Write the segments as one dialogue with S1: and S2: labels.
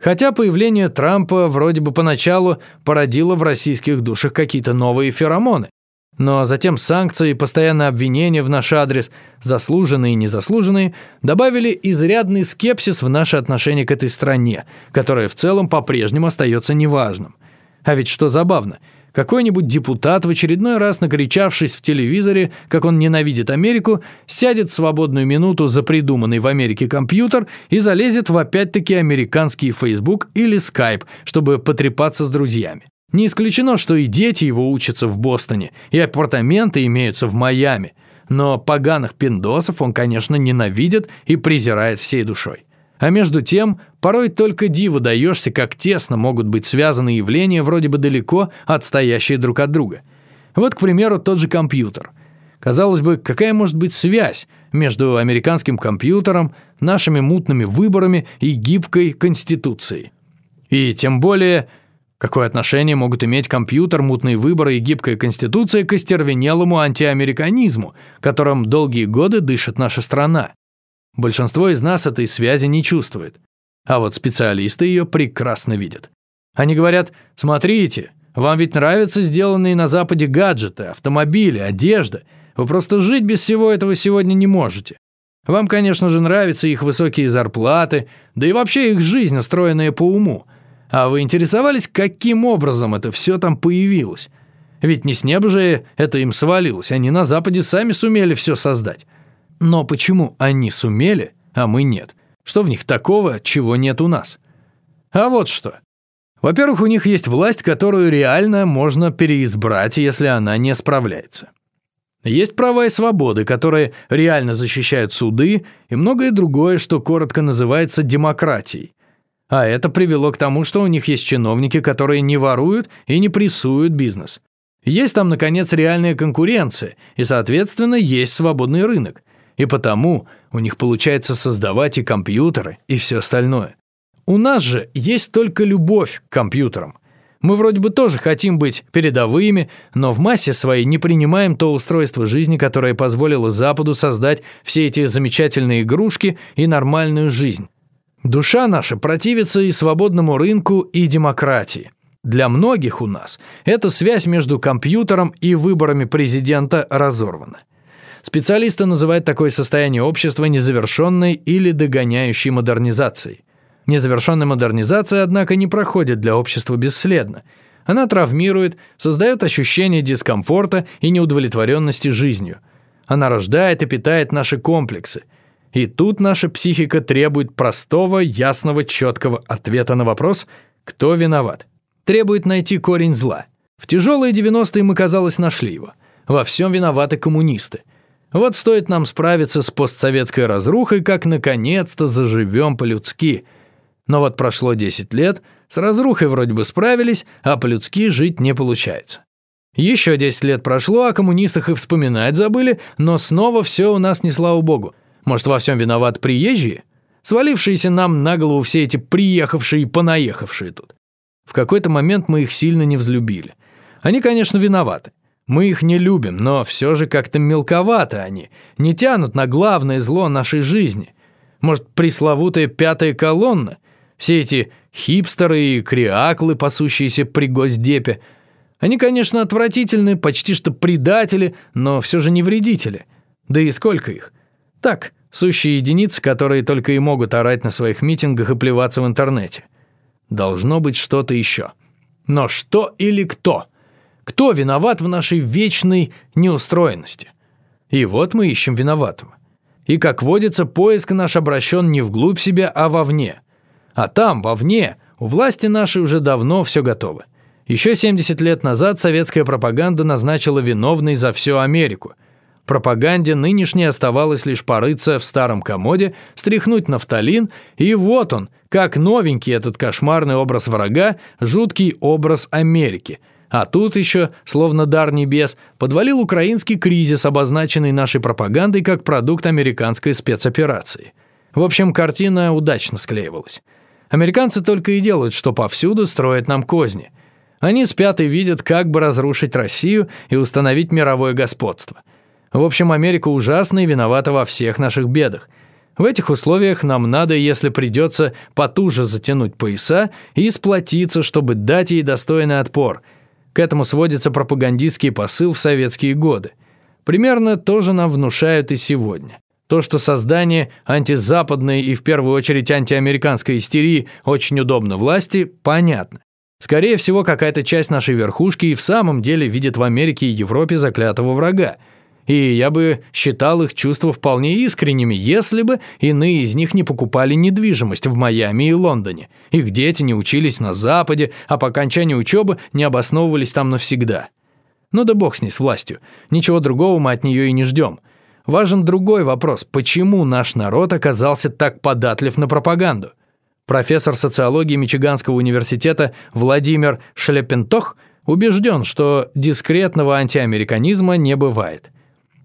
S1: Хотя появление Трампа вроде бы поначалу породило в российских душах какие-то новые феромоны. Но затем санкции и постоянное обвинения в наш адрес, заслуженные и незаслуженные, добавили изрядный скепсис в наше отношение к этой стране, которая в целом по-прежнему остается неважным. А ведь что забавно, какой-нибудь депутат, в очередной раз накричавшись в телевизоре, как он ненавидит Америку, сядет в свободную минуту за придуманный в Америке компьютер и залезет в опять-таки американский Facebook или Skype, чтобы потрепаться с друзьями. Не исключено, что и дети его учатся в Бостоне, и апартаменты имеются в Майами. Но поганых пиндосов он, конечно, ненавидит и презирает всей душой. А между тем, порой только диву даешься, как тесно могут быть связаны явления вроде бы далеко отстоящие друг от друга. Вот, к примеру, тот же компьютер. Казалось бы, какая может быть связь между американским компьютером, нашими мутными выборами и гибкой конституцией? И тем более Какое отношение могут иметь компьютер, мутные выборы и гибкая конституция к остервенелому антиамериканизму, которым долгие годы дышит наша страна? Большинство из нас этой связи не чувствует. А вот специалисты ее прекрасно видят. Они говорят, смотрите, вам ведь нравятся сделанные на Западе гаджеты, автомобили, одежда. Вы просто жить без всего этого сегодня не можете. Вам, конечно же, нравятся их высокие зарплаты, да и вообще их жизнь, устроенная по уму. А вы интересовались, каким образом это все там появилось? Ведь не с неба же это им свалилось, они на Западе сами сумели все создать. Но почему они сумели, а мы нет? Что в них такого, чего нет у нас? А вот что. Во-первых, у них есть власть, которую реально можно переизбрать, если она не справляется. Есть права и свободы, которые реально защищают суды, и многое другое, что коротко называется демократией. А это привело к тому, что у них есть чиновники, которые не воруют и не прессуют бизнес. Есть там, наконец, реальная конкуренция, и, соответственно, есть свободный рынок. И потому у них получается создавать и компьютеры, и все остальное. У нас же есть только любовь к компьютерам. Мы вроде бы тоже хотим быть передовыми, но в массе своей не принимаем то устройство жизни, которое позволило Западу создать все эти замечательные игрушки и нормальную жизнь. Душа наша противится и свободному рынку, и демократии. Для многих у нас эта связь между компьютером и выборами президента разорвана. Специалисты называют такое состояние общества незавершенной или догоняющей модернизацией. Незавершенная модернизация, однако, не проходит для общества бесследно. Она травмирует, создает ощущение дискомфорта и неудовлетворенности жизнью. Она рождает и питает наши комплексы – и тут наша психика требует простого, ясного, четкого ответа на вопрос «Кто виноват?». Требует найти корень зла. В тяжелые 90-е мы, казалось, нашли его. Во всем виноваты коммунисты. Вот стоит нам справиться с постсоветской разрухой, как наконец-то заживем по-людски. Но вот прошло 10 лет, с разрухой вроде бы справились, а по-людски жить не получается. Еще 10 лет прошло, о коммунистах и вспоминать забыли, но снова все у нас не слава богу. Может, во всем виноват приезжие? Свалившиеся нам на голову все эти приехавшие и понаехавшие тут. В какой-то момент мы их сильно не взлюбили. Они, конечно, виноваты. Мы их не любим, но все же как-то мелковаты они, не тянут на главное зло нашей жизни. Может, пресловутая пятая колонна? Все эти хипстеры и криаклы, пасущиеся при госдепе. Они, конечно, отвратительны, почти что предатели, но все же не вредители. Да и сколько их? Так, сущие единицы, которые только и могут орать на своих митингах и плеваться в интернете. Должно быть что-то еще. Но что или кто? Кто виноват в нашей вечной неустроенности? И вот мы ищем виноватого. И, как водится, поиск наш обращен не вглубь себя, а вовне. А там, вовне, у власти нашей уже давно все готово. Еще 70 лет назад советская пропаганда назначила виновной за всю Америку – Пропаганде нынешней оставалось лишь порыться в старом комоде, стряхнуть нафталин, и вот он, как новенький этот кошмарный образ врага, жуткий образ Америки. А тут еще, словно дар небес, подвалил украинский кризис, обозначенный нашей пропагандой как продукт американской спецоперации. В общем, картина удачно склеивалась. Американцы только и делают, что повсюду строят нам козни. Они спят и видят, как бы разрушить Россию и установить мировое господство – в общем, Америка ужасна и виновата во всех наших бедах. В этих условиях нам надо, если придется, потуже затянуть пояса и сплотиться, чтобы дать ей достойный отпор. К этому сводится пропагандистский посыл в советские годы. Примерно то же нам внушают и сегодня. То, что создание антизападной и в первую очередь антиамериканской истерии очень удобно власти, понятно. Скорее всего, какая-то часть нашей верхушки и в самом деле видит в Америке и Европе заклятого врага. И я бы считал их чувства вполне искренними, если бы иные из них не покупали недвижимость в Майами и Лондоне. Их дети не учились на Западе, а по окончании учебы не обосновывались там навсегда. Ну да бог с ней, с властью. Ничего другого мы от нее и не ждем. Важен другой вопрос, почему наш народ оказался так податлив на пропаганду? Профессор социологии Мичиганского университета Владимир Шлепентох убежден, что дискретного антиамериканизма не бывает.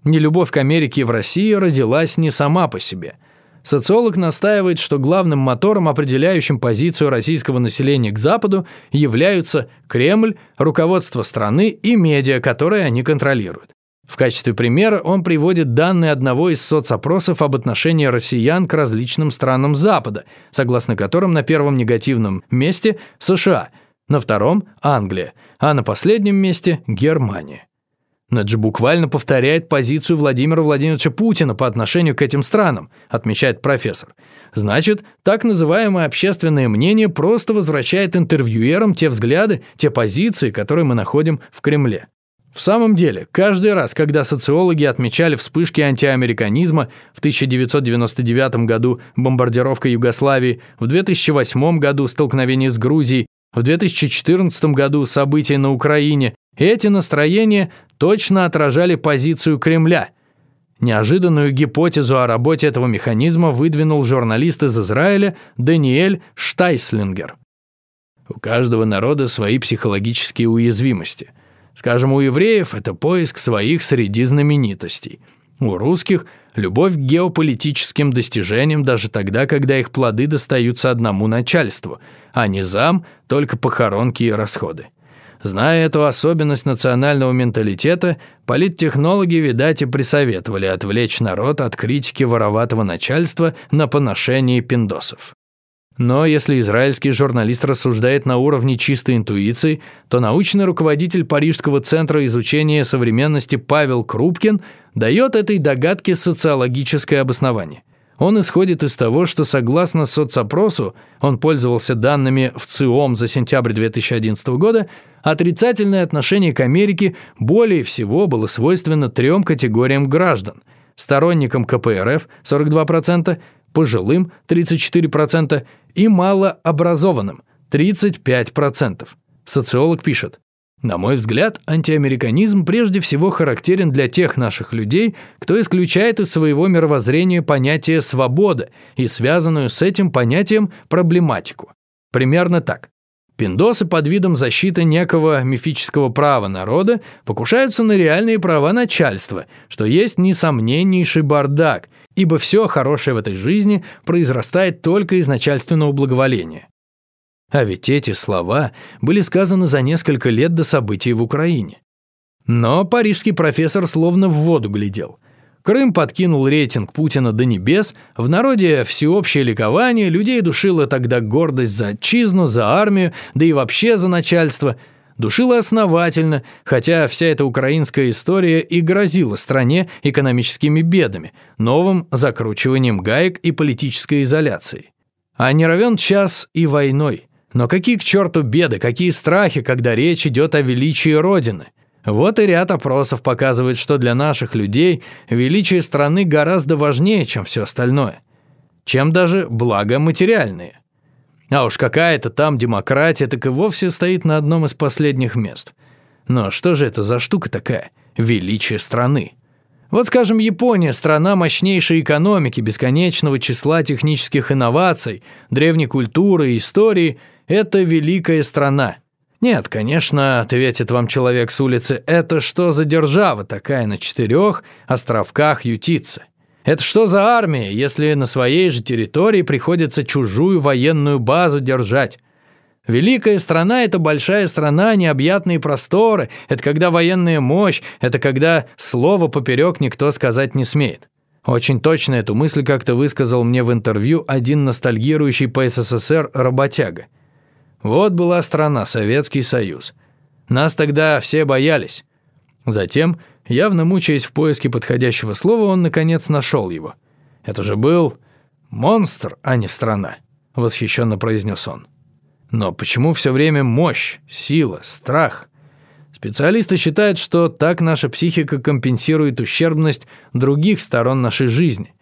S1: Нелюбовь к Америке в России родилась не сама по себе. Социолог настаивает, что главным мотором, определяющим позицию российского населения к Западу, являются Кремль, руководство страны и медиа, которые они контролируют. В качестве примера он приводит данные одного из соцопросов об отношении россиян к различным странам Запада, согласно которым на первом негативном месте США, на втором – Англия, а на последнем месте – Германия. Наджи буквально повторяет позицию Владимира Владимировича Путина по отношению к этим странам, отмечает профессор. Значит, так называемое общественное мнение просто возвращает интервьюерам те взгляды, те позиции, которые мы находим в Кремле. В самом деле, каждый раз, когда социологи отмечали вспышки антиамериканизма в 1999 году бомбардировка Югославии, в 2008 году столкновение с Грузией, в 2014 году события на Украине, эти настроения точно отражали позицию Кремля. Неожиданную гипотезу о работе этого механизма выдвинул журналист из Израиля Даниэль Штайслингер. У каждого народа свои психологические уязвимости – Скажем, у евреев это поиск своих среди знаменитостей. У русских – любовь к геополитическим достижениям даже тогда, когда их плоды достаются одному начальству, а низам – только похоронки и расходы. Зная эту особенность национального менталитета, политтехнологи, видать, и присоветовали отвлечь народ от критики вороватого начальства на поношение пиндосов. Но если израильский журналист рассуждает на уровне чистой интуиции, то научный руководитель Парижского центра изучения современности Павел Крупкин дает этой догадке социологическое обоснование. Он исходит из того, что согласно соцопросу, он пользовался данными в ЦИОМ за сентябрь 2011 года, отрицательное отношение к Америке более всего было свойственно трем категориям граждан – сторонникам КПРФ 42%, пожилым 34% и малообразованным 35%. Социолог пишет, на мой взгляд, антиамериканизм прежде всего характерен для тех наших людей, кто исключает из своего мировоззрения понятие «свобода» и связанную с этим понятием проблематику. Примерно так. Пиндосы под видом защиты некого мифического права народа покушаются на реальные права начальства, что есть несомненнейший бардак, ибо все хорошее в этой жизни произрастает только из начальственного благоволения. А ведь эти слова были сказаны за несколько лет до событий в Украине. Но парижский профессор словно в воду глядел – Крым подкинул рейтинг Путина до небес, в народе всеобщее ликование, людей душила тогда гордость за отчизну, за армию, да и вообще за начальство. Душила основательно, хотя вся эта украинская история и грозила стране экономическими бедами, новым закручиванием гаек и политической изоляцией. А не равен час и войной. Но какие к черту беды, какие страхи, когда речь идет о величии Родины – вот и ряд опросов показывает, что для наших людей величие страны гораздо важнее, чем все остальное. Чем даже благо материальные. А уж какая-то там демократия так и вовсе стоит на одном из последних мест. Но что же это за штука такая? Величие страны. Вот, скажем, Япония – страна мощнейшей экономики, бесконечного числа технических инноваций, древней культуры и истории – это великая страна – «Нет, конечно», — ответит вам человек с улицы, «это что за держава такая на четырех островках ютится? Это что за армия, если на своей же территории приходится чужую военную базу держать?» Великая страна – это большая страна, необъятные просторы, это когда военная мощь, это когда слово поперек никто сказать не смеет. Очень точно эту мысль как-то высказал мне в интервью один ностальгирующий по СССР работяга. Вот была страна, Советский Союз. Нас тогда все боялись. Затем, явно мучаясь в поиске подходящего слова, он наконец нашел его. Это же был монстр, а не страна, восхищенно произнес он. Но почему все время мощь, сила, страх? Специалисты считают, что так наша психика компенсирует ущербность других сторон нашей жизни.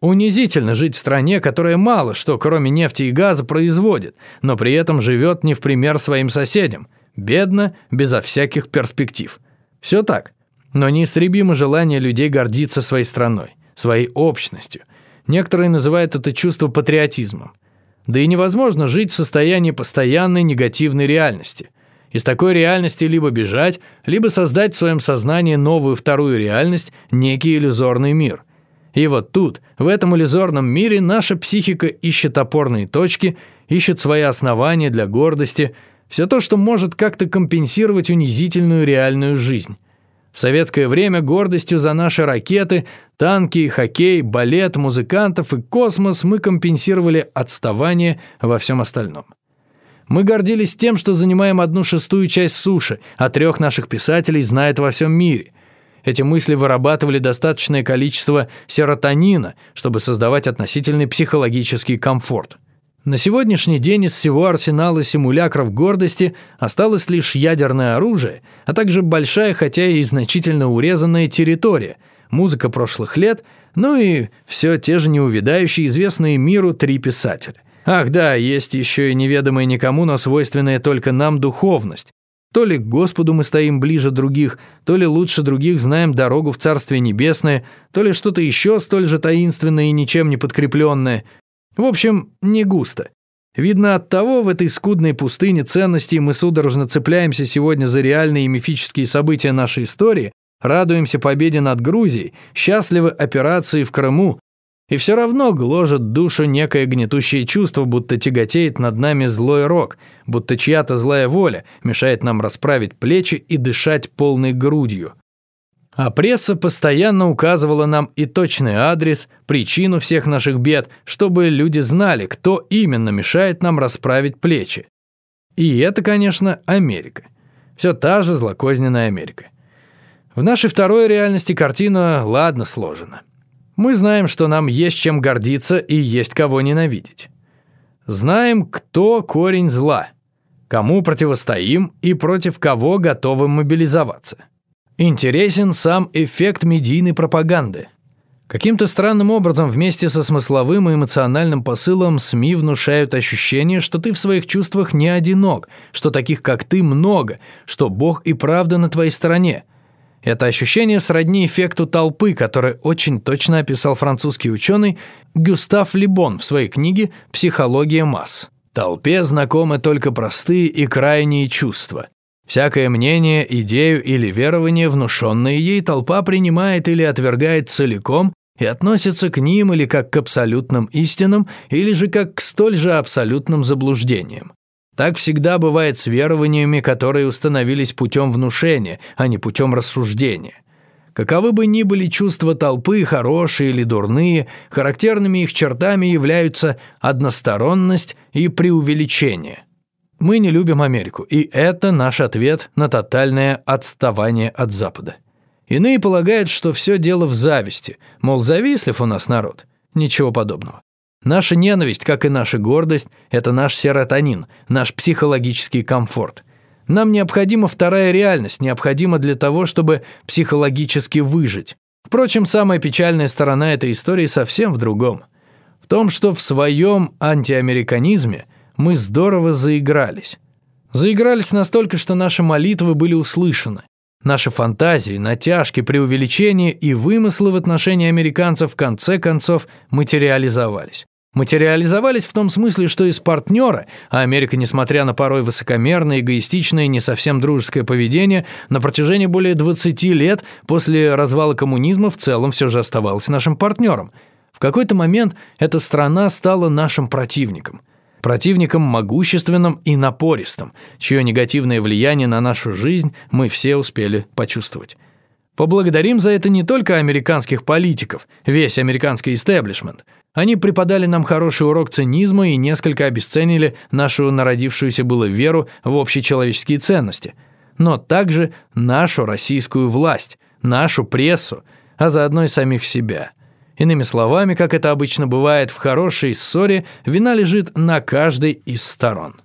S1: Унизительно жить в стране, которая мало что, кроме нефти и газа, производит, но при этом живет не в пример своим соседям. Бедно, безо всяких перспектив. Все так. Но неистребимо желание людей гордиться своей страной, своей общностью. Некоторые называют это чувство патриотизмом. Да и невозможно жить в состоянии постоянной негативной реальности – из такой реальности либо бежать, либо создать в своем сознании новую вторую реальность, некий иллюзорный мир. И вот тут, в этом иллюзорном мире, наша психика ищет опорные точки, ищет свои основания для гордости, все то, что может как-то компенсировать унизительную реальную жизнь. В советское время гордостью за наши ракеты, танки, хоккей, балет, музыкантов и космос мы компенсировали отставание во всем остальном. Мы гордились тем, что занимаем одну шестую часть суши, а трех наших писателей знает во всем мире. Эти мысли вырабатывали достаточное количество серотонина, чтобы создавать относительный психологический комфорт. На сегодняшний день из всего арсенала симулякров гордости осталось лишь ядерное оружие, а также большая, хотя и значительно урезанная территория, музыка прошлых лет, ну и все те же неувидающие известные миру три писателя. Ах да, есть еще и неведомая никому, но свойственная только нам духовность. То ли к Господу мы стоим ближе других, то ли лучше других знаем дорогу в Царствие Небесное, то ли что-то еще столь же таинственное и ничем не подкрепленное. В общем, не густо. Видно от того, в этой скудной пустыне ценностей мы судорожно цепляемся сегодня за реальные и мифические события нашей истории, радуемся победе над Грузией, счастливы операции в Крыму, и все равно гложет душу некое гнетущее чувство, будто тяготеет над нами злой рок, будто чья-то злая воля мешает нам расправить плечи и дышать полной грудью. А пресса постоянно указывала нам и точный адрес, причину всех наших бед, чтобы люди знали, кто именно мешает нам расправить плечи. И это, конечно, Америка. Все та же злокозненная Америка. В нашей второй реальности картина ладно сложена. Мы знаем, что нам есть чем гордиться и есть кого ненавидеть. Знаем, кто корень зла, кому противостоим и против кого готовы мобилизоваться. Интересен сам эффект медийной пропаганды. Каким-то странным образом вместе со смысловым и эмоциональным посылом СМИ внушают ощущение, что ты в своих чувствах не одинок, что таких, как ты, много, что Бог и правда на твоей стороне – это ощущение сродни эффекту толпы, который очень точно описал французский ученый Гюстав Либон в своей книге «Психология масс». Толпе знакомы только простые и крайние чувства. Всякое мнение, идею или верование, внушенное ей, толпа принимает или отвергает целиком и относится к ним или как к абсолютным истинам, или же как к столь же абсолютным заблуждениям. Так всегда бывает с верованиями, которые установились путем внушения, а не путем рассуждения. Каковы бы ни были чувства толпы, хорошие или дурные, характерными их чертами являются односторонность и преувеличение. Мы не любим Америку, и это наш ответ на тотальное отставание от Запада. Иные полагают, что все дело в зависти, мол, завистлив у нас народ. Ничего подобного. Наша ненависть, как и наша гордость, это наш серотонин, наш психологический комфорт. Нам необходима вторая реальность, необходима для того, чтобы психологически выжить. Впрочем, самая печальная сторона этой истории совсем в другом. В том, что в своем антиамериканизме мы здорово заигрались. Заигрались настолько, что наши молитвы были услышаны. Наши фантазии, натяжки, преувеличения и вымыслы в отношении американцев в конце концов материализовались. Материализовались в том смысле, что из партнера, а Америка, несмотря на порой высокомерное, эгоистичное и не совсем дружеское поведение, на протяжении более 20 лет после развала коммунизма в целом все же оставалась нашим партнером. В какой-то момент эта страна стала нашим противником. Противником могущественным и напористым, чье негативное влияние на нашу жизнь мы все успели почувствовать. Поблагодарим за это не только американских политиков, весь американский истеблишмент. Они преподали нам хороший урок цинизма и несколько обесценили нашу народившуюся было веру в общечеловеческие ценности. Но также нашу российскую власть, нашу прессу, а заодно и самих себя. Иными словами, как это обычно бывает в хорошей ссоре, вина лежит на каждой из сторон.